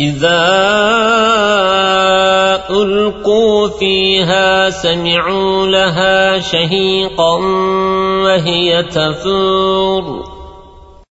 إذا ألقوا فيها سمعوا لها شهيقا وهي تفور.